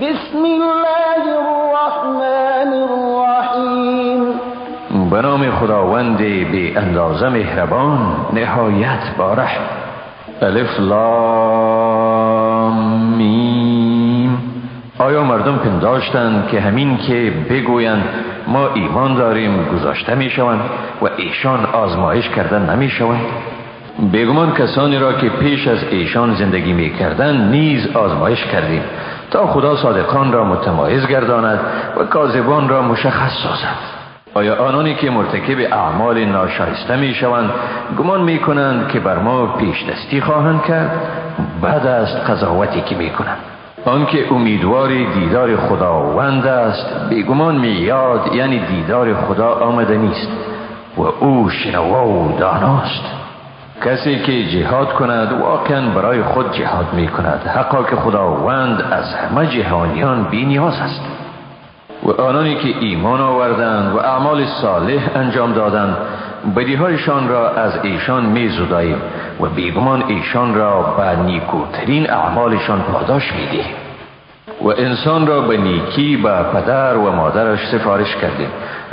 بسم الله الرحمن الرحیم. به نام خداوند بی اندازه مهربان نهایت باره الف لام میم. آیا مردم پنداشتند که همین که بگویند ما ایمان داریم گذاشته می شوند و ایشان آزمایش کردن نمی شوند بگمان کسانی را که پیش از ایشان زندگی می کردن نیز آزمایش کردیم. تا خدا صادقان را متمایز گرداند و کاذبان را مشخص سازد. آیا آنانی که مرتکب اعمال ناشایسته می شوند گمان می کنند که بر ما پیش دستی خواهند کرد؟ بعد از قضاوتی که می کنند آنکه امیدوار دیدار خداوند است بیگمان میاد یعنی دیدار خدا آمده نیست و او شنوا و داناست. کسی که جهاد کند واقعا برای خود جهاد می کند حقا که خداوند از همه جهانیان بی نیاز است. و آنانی که ایمان آوردند و اعمال صالح انجام دادند بدیهایشان را از ایشان می زداییم و بیگمان ایشان را به نیکوترین اعمالشان پاداش می دهیم و انسان را به نیکی به پدر و مادرش سفارش کردیم.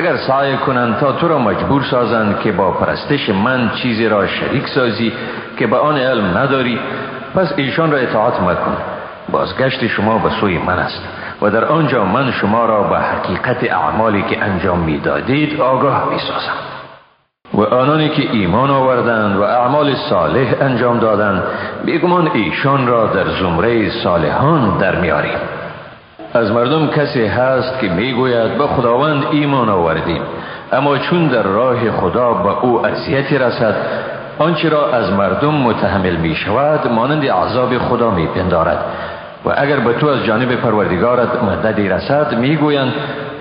اگر سعی کنند تا تو را مجبور سازند که با پرستش من چیزی را شریک سازی که به آن علم نداری پس ایشان را اطاعت مکن. بازگشت شما به سوی من است و در آنجا من شما را به حقیقت اعمالی که انجام می‌دادید آگاه می سازم و آنانی که ایمان آوردند و اعمال صالح انجام دادند بیگمان ایشان را در زمره صالحان در میاریم. از مردم کسی هست که می‌گوید به خداوند ایمان آوردیم. اما چون در راه خدا به او اذیتی رسد آنچه را از مردم متحمل می شود مانند عذاب خدا می پندارد و اگر به تو از جانب پروردگارت مددی رسد می‌گویند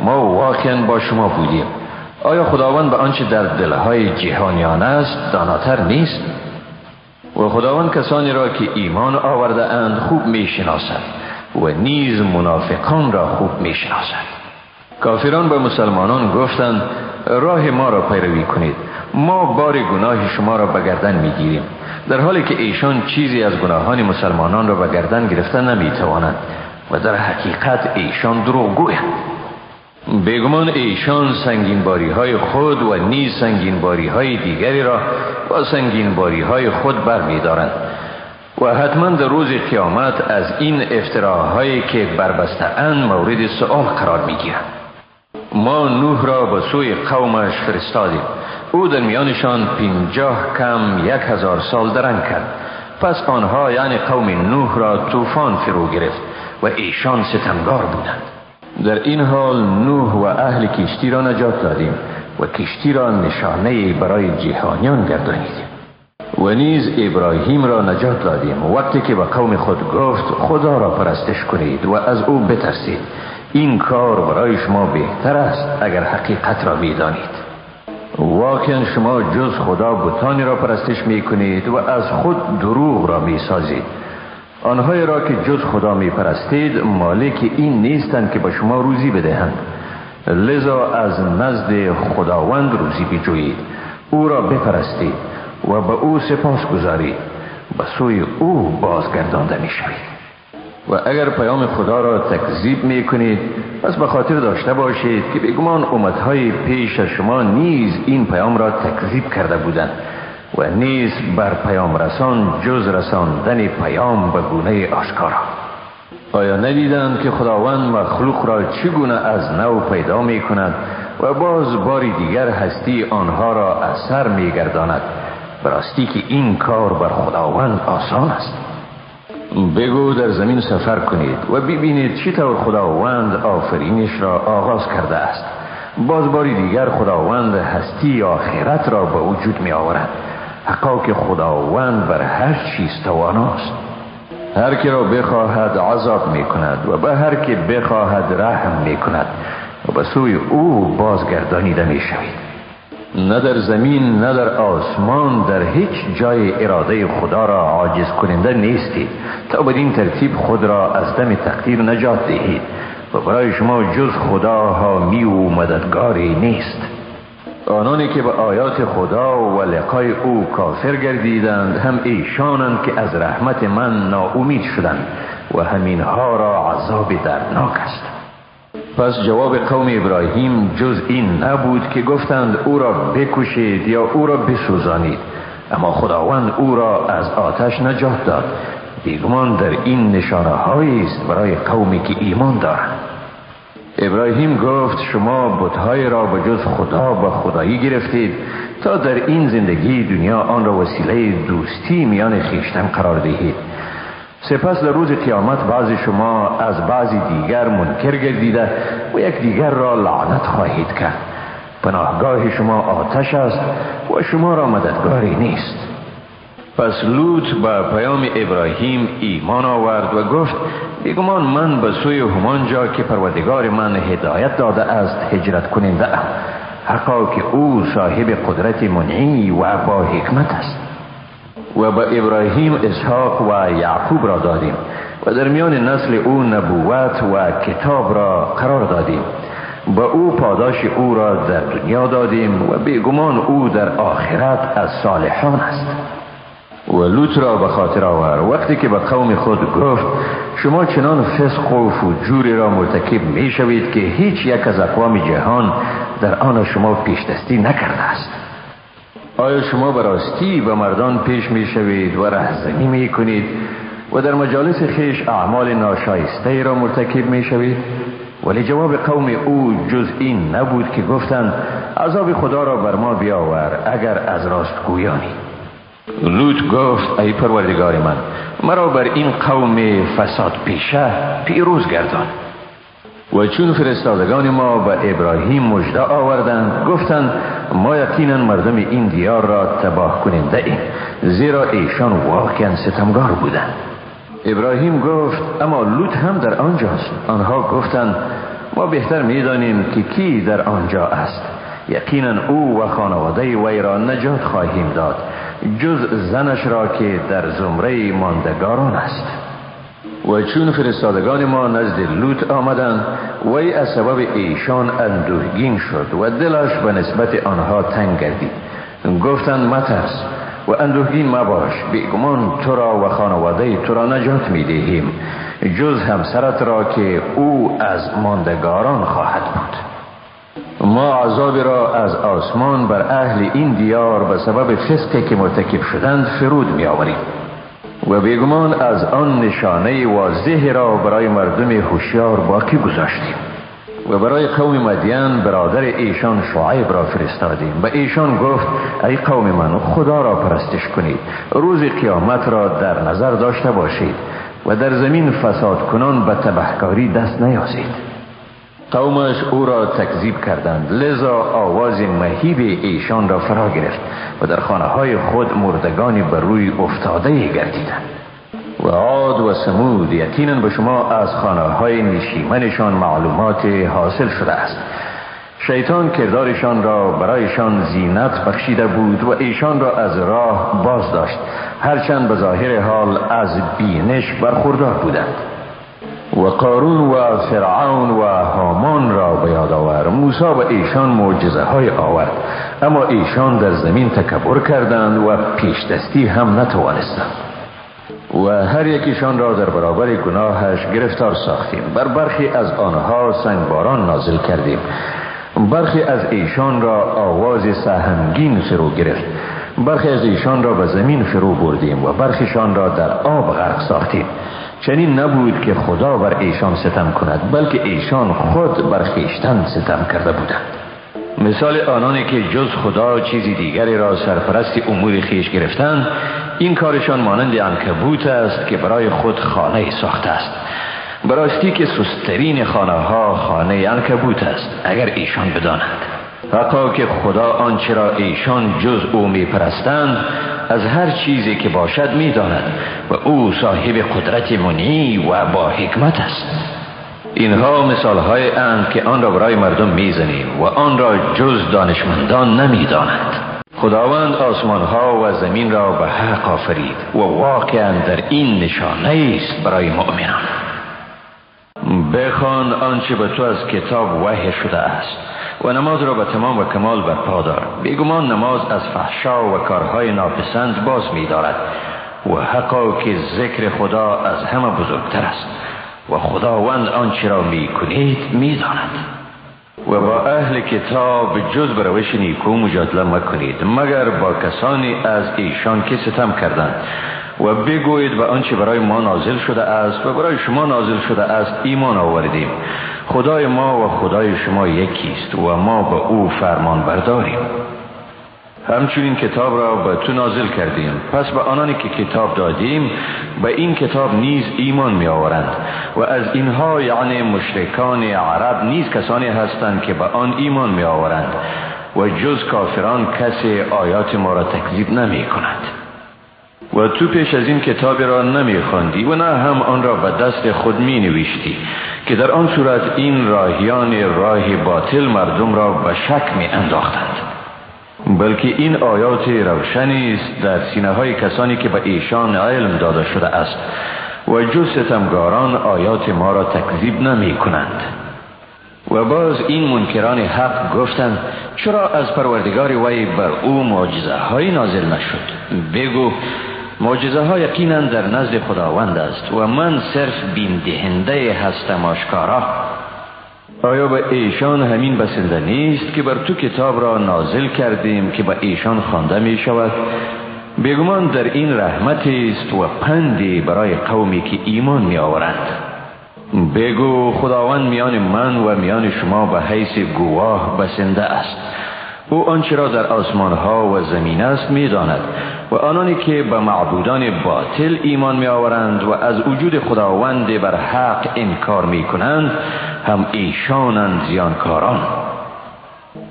ما واقعا با شما بودیم. آیا خداوند به آنچه در دلهای جهانیان است داناتر نیست؟ و خداوند کسانی را که ایمان آورده اند خوب می‌شناسد. و نیز منافقان را خوب می‌شناسد کافران به مسلمانان گفتند راه ما را پیروی کنید. ما بار گناه شما را به گردن می‌گیریم. در حالی که ایشان چیزی از گناهان مسلمانان را به گردن گرفتن نمی‌توانند و در حقیقت ایشان دروغ گویند بگمان ایشان سنگین باری های خود و نیز سنگین باری های دیگری را با سنگین باری های خود بر می دارند و حتما در روز قیامت از این افتراهایی که بربسته اند مورد سؤال قرار می گیرند ما نوح را به سوی قومش فرستادیم. او در میانشان پینجاه کم یک هزار سال درنگ کرد. پس آنها یعنی قوم نوح را طوفان فرو گرفت و ایشان ستمگار بودند. در این حال نوح و اهل کشتی را نجات دادیم و کشتی را نشانه برای جهانیان گردانیدیم. و نیز ابراهیم را نجات دادیم. وقتی که به قوم خود گفت خدا را پرستش کنید و از او بترسید. این کار برای شما بهتر است اگر حقیقت را می‌دانید. واقعا شما جز خدا بتانی را پرستش می کنید و از خود دروغ را می سازید آنهایی را که جز خدا می پرستید مالک این نیستند که به شما روزی بدهند. لذا از نزد خداوند روزی بجویید. او را بپرستید. و به او سپاس گذارید به سوی او بازگردانده می شوید و اگر پیام خدا را تکذیب می کنید پس به خاطر داشته باشید که بگمان امتهای پیش شما نیز این پیام را تکذیب کرده بودند و نیز بر پیام رسان جز رساندن پیام به گونه آشکارا. آیا ندیدند که خداوند مخلوق را چگونه از نو پیدا می کند و باز باری دیگر هستی آنها را از سر می گرداند؟ براستی که این کار بر خداوند آسان است. بگو در زمین سفر کنید و ببینید چطور خداوند آفرینش را آغاز کرده است. باز باری دیگر خداوند هستی آخرت را به وجود می آورد. حقا که خداوند بر هر چیز تواناست. هر که را بخواهد عذاب می کند و به هر که بخواهد رحم می کند و به سوی او بازگردانیده می شوید. نه در زمین نه در آسمان در هیچ جای اراده خدا را عاجز کننده نیستید تا بدین ترتیب خود را از دم تقدیر نجات دهید و برای شما جز خدا حامی و مددگاری نیست. آنانی که به آیات خدا و لقای او کافر گردیدند هم ایشانند که از رحمت من ناامید شدند و همینها را عذاب درناک است. پس جواب قوم ابراهیم جز این نبود که گفتند او را بکشید یا او را بسوزانید. اما خداوند او را از آتش نجات داد. بیگمان در این نشانه است برای قومی که ایمان دارند. ابراهیم گفت شما بتهای را به جز خدا و خدایی گرفتید. تا در این زندگی دنیا آن را وسیله دوستی میان خیشتن قرار دهید. سپس در روز قیامت بعضی شما از بعضی دیگر منکر گردیده و یک دیگر را لعنت خواهید کرد. پناهگاه شما آتش است و شما را مددگاری نیست. پس لوط با پیام ابراهیم ایمان آورد و گفت بیگمان من به سوی همان جا که پروردگار من هدایت داده است هجرت کننده ام. حقا که او صاحب قدرت منعی و با حکمت است. و به ابراهیم اسحاق و یعقوب را دادیم و در میان نسل او نبوت و کتاب را قرار دادیم. به او پاداش او را در دنیا دادیم و بیگمان او در آخرت از صالحان است. و لوط را به خاطر آور. وقتی که به قوم خود گفت شما چنان فسق و فجوری را مرتکب می شوید که هیچ یک از اقوام جهان در آن شما پیش دستی نکرده است. آیا شما براستی به مردان پیش می شوید و رهزنی می کنید و در مجالس خیش اعمال ناشایسته را مرتکب می شوید ولی جواب قوم او جز این نبود که گفتند عذاب خدا را بر ما بیاور اگر از راست گویانی. لوط گفت ای پروردگار من مرا بر این قوم فساد پیشه پیروز گردان. و چون فرستادگان ما به ابراهیم مجده آوردند گفتند ما یقینا مردم این دیار را تباه کننده ایم زیرا ایشان واقعا ستمگار بودند. ابراهیم گفت اما لوط هم در آنجاست. آنها گفتند ما بهتر می‌دانیم که کی در آنجا است. یقینا او و خانواده وی را نجات خواهیم داد جز زنش را که در زمره ماندگاران است. و چون فرستادگان ما نزد لوط آمدند وی از سبب ایشان اندوهگین شد و دلش به نسبت آنها تنگ گردید. گفتند مترس و اندوهگین مباش بیگمان تو را و خانواده تو را نجات می دهیم جز همسرت را که او از ماندگاران خواهد بود. ما عذاب را از آسمان بر اهل این دیار به سبب فسقی که مرتکب شدند فرود می آوریم و بیگمان از آن نشانه واضح را برای مردم هوشیار باقی گذاشتیم و برای قوم مدین برادر ایشان شعیب را فرستادیم و ایشان گفت ای قوم من خدا را پرستش کنید روز قیامت را در نظر داشته باشید و در زمین فساد کنان به تبهکاری دست نیازید. قومش او را تکذیب کردند. لذا آواز مهیب ایشان را فرا گرفت و در خانه های خود مردگانی بر روی افتاده گردیدند. و عاد و سمود یقینا به شما از خانه های نشیمنشان معلومات حاصل شده است. شیطان کردارشان را برایشان زینت بخشیده بود و ایشان را از راه باز داشت هرچند به ظاهر حال از بینش برخوردار بودند. و قارون و فرعون و هامان را به یاد آور. موسی به ایشان معجزه های آورد. اما ایشان در زمین تکبر کردند و پیش دستی هم نتوانستند. و هر یکیشان را در برابر گناهش گرفتار ساختیم. بر برخی از آنها سنگباران نازل کردیم. برخی از ایشان را آواز سهمگین فرو گرفت. برخی از ایشان را به زمین فرو بردیم و برخیشان را در آب غرق ساختیم. چنین نبود که خدا بر ایشان ستم کند بلکه ایشان خود بر خیشتن ستم کرده بودند. مثال آنانی که جز خدا چیزی دیگری را سرپرست امور خیش گرفتند این کارشان مانند انکبوت است که برای خود خانه ساخته است. براستی که سسترین خانه ها خانه انکبوت است اگر ایشان بدانند. حقا که خدا آنچه را ایشان جز او می پرستند از هر چیزی که باشد می داند و او صاحب قدرت منی و با حکمت است. اینها مثال های اند که آن را برای مردم می‌زنیم و آن را جز دانشمندان نمی داند خداوند آسمان ها و زمین را به حق آفرید و واقعا در این نشانه است برای مؤمنان. بخوان آنچه به تو از کتاب وحی شده است. و نماز را به تمام و کمال برپا دار بیگمان نماز از فحشا و کارهای ناپسند باز می دارد و حقا که ذکر خدا از همه بزرگتر است و خداوند آنچه را می کنید می داند. و با اهل کتاب جز به روش نیکو مجادله مکنید مگر با کسانی از ایشان که ستم کردند. و بگویید به آنچه برای ما نازل شده است و برای شما نازل شده است ایمان آوردیم. خدای ما و خدای شما یکی است و ما به او فرمان برداریم همچنین کتاب را به تو نازل کردیم. پس به آنانی که کتاب دادیم به این کتاب نیز ایمان می آورند و از اینها یعنی مشرکان عرب نیز کسانی هستند که به آن ایمان می آورند و جز کافران کسی آیات ما را تکذیب نمی کند و تو پیش از این کتاب را نمی خواندی و نه هم آن را به دست خود می نوشتی که در آن صورت این راهیان راه باطل مردم را به شک می انداختند بلکه این آیات روشنی است در سینه های کسانی که به ایشان علم داده شده است و جز ستمگاران آیات ما را تکذیب نمی کنند و باز این منکران حق گفتند چرا از پروردگار وی بر او معجزه های نازل نشد؟ بگو معجزه ها یقینا در نزد خداوند است و من صرف بین دهنده هستم آشکارا. آیا به ایشان همین بسنده نیست که بر تو کتاب را نازل کردیم که به ایشان خوانده می شود بگمان در این رحمت است و پندی برای قومی که ایمان می آورند بگو خداوند میان من و میان شما به حیث گواه بسنده است. او آنچه را در آسمان ها و زمین است می‌داند و آنانی که به معبودان باطل ایمان می آورند و از وجود خداوند بر حق انکار می کنند هم ایشانند زیانکاران.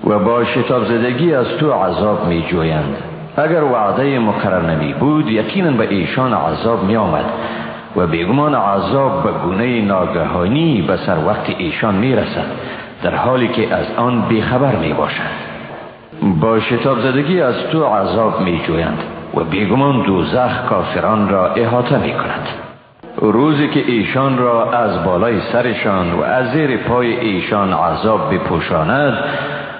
و با شتاب زدگی از تو عذاب می جویند اگر وعده مقرر نمی بود یقینا به ایشان عذاب می آمد و بیگمان عذاب به گونه ناگهانی به سر وقت ایشان می رسد در حالی که از آن بیخبر می باشند با شتاب زدگی از تو عذاب می جویند و بیگمان دوزخ کافران را احاطه می کند روزی که ایشان را از بالای سرشان و از زیر پای ایشان عذاب بپوشاند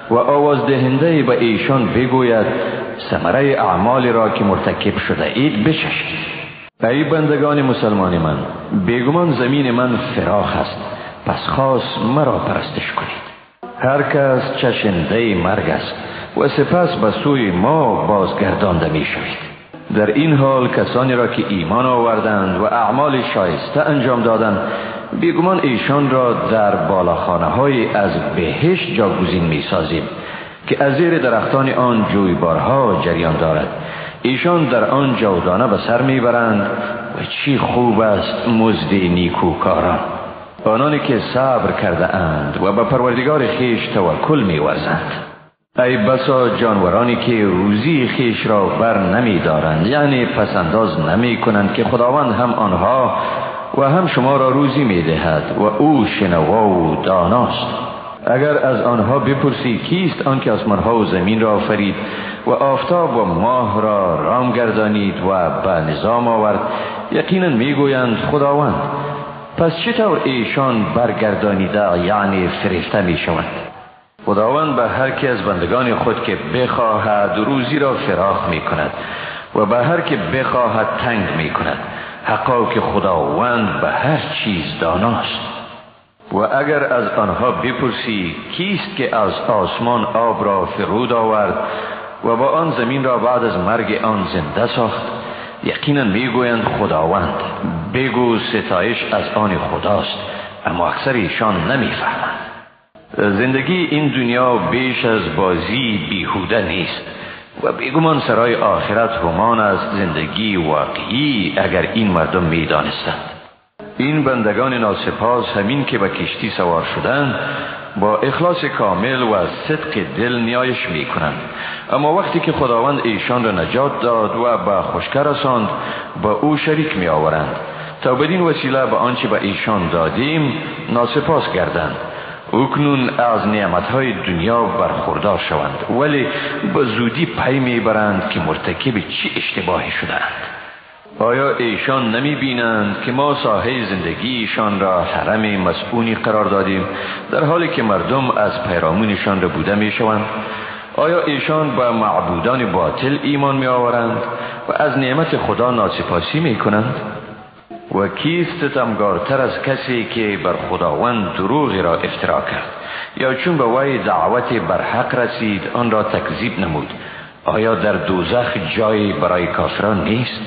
و آواز دهنده به ایشان بگوید ثمره اعمال را که مرتکب شده اید بچشید. ای بندگان مسلمان من بیگمان زمین من فراخ است پس خاص مرا پرستش کنید. هر کس چشنده مرگ است. و سپس به سوی ما بازگردانده می شوید در این حال کسانی را که ایمان آوردند و اعمال شایسته انجام دادند بیگمان ایشان را در بالاخانه های از بهشت جاگزین می سازیم که از زیر درختان آن جویبارها جریان دارد. ایشان در آن جودانه به سر می‌برند و چی خوب است مزد نیکوکاران. آنانی که صبر کرده اند و به پروردگار خیش توکل میورزند. ای بسا جانورانی که روزی خیش را بر نمی دارند. یعنی پسنداز نمی کنند که خداوند هم آنها و هم شما را روزی می دهد و او شنوا و داناست. اگر از آنها بپرسی کیست آنکه آسمانها و زمین را آفرید و آفتاب و ماه را رام گردانید و به نظام آورد یقینا می‌گویند خداوند. پس چطور ایشان برگردانیده یعنی فرشته می شوند؟ خداوند به هر کی از بندگان خود که بخواهد روزی را فراخ می کند و به هر که بخواهد تنگ می کند حقا که خداوند به هر چیز داناست. و اگر از آنها بپرسی کیست که از آسمان آب را فرود آورد و با آن زمین را بعد از مرگ آن زنده ساخت یقینا می‌گویند خداوند بگو ستایش از آن خداست اما اکثر ایشان نمی‌فهمند. زندگی این دنیا بیش از بازی بیهوده نیست و بیگمان سرای آخرت همان از زندگی واقعی اگر این مردم می‌دانستند. این بندگان ناسپاس همین که به کشتی سوار شدند با اخلاص کامل و صدق دل نیایش می کنند اما وقتی که خداوند ایشان را نجات داد و به خشکر رساند با او شریک می آورند تا بدین وسیله به آنچه به ایشان دادیم ناسپاس گردند. اکنون از نعمتهای دنیا برخوردار شوند ولی به زودی پی می‌برند که مرتکب چی اشتباهی شدند آیا ایشان نمی بینند که ما ساحه زندگیشان را حرم مسئونی قرار دادیم در حالی که مردم از پیرامونشان را بوده می شوند آیا ایشان به معبودان باطل ایمان می آورند و از نعمت خدا ناسپاسی می کنند؟ و کیست ستمگارتر از کسی که بر خداوند دروغی را افترا کرد. یا چون به وی دعوت بر حق رسید آن را تکذیب نمود. آیا در دوزخ جایی برای کافران نیست؟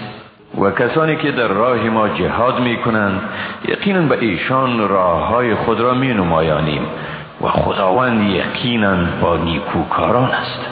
و کسانی که در راه ما جهاد می کنند یقینا به ایشان راه های خود را می نمایانیم و خداوند یقینا با نیکوکاران است.